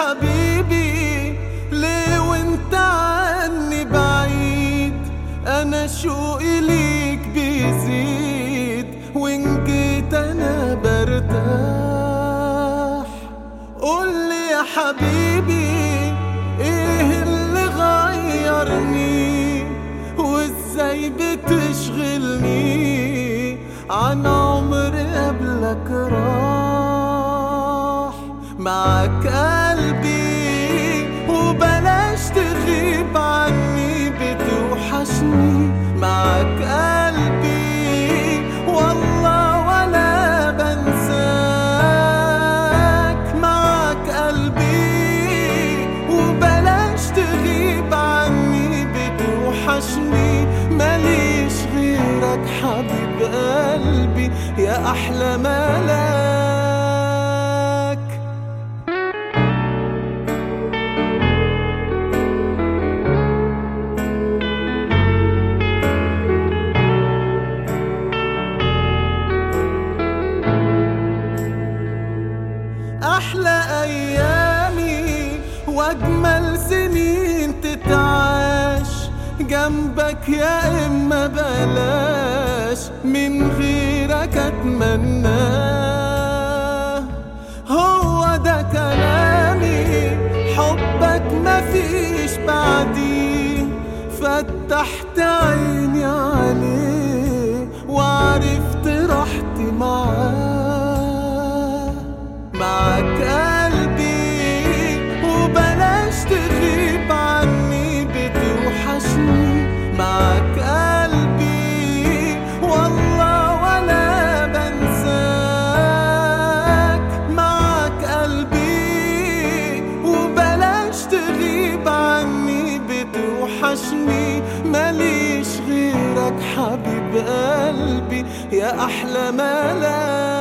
حبيبي ليه وانت عني بعيد؟ أنا شوقي ليك بيزيد؟ وإن جيت أنا برتاح. قولي يا حبيبي إيه اللي غيرني؟ وإزاي بتشغلني؟ عن عمر قبلك راح. معك قلبي وبلاش تغيب عني بتوحشني معك قلبي. والله ولا بنساك معك قلبي. وبلاش تغيب عني بتوحشني. ماليش غيرك حبيب قلبي يا أحلى ملاك أيامي وأجمل سنين تتعاش. جنبك يا إما بلاش من غيرك أتمناه هو ده كلامي حبك مفيش بعديه فتحت عيني عليه وعرفت راحتي معاه. بتوحشني ماليش غيرك حبيب قلبي يا أحلى ملاك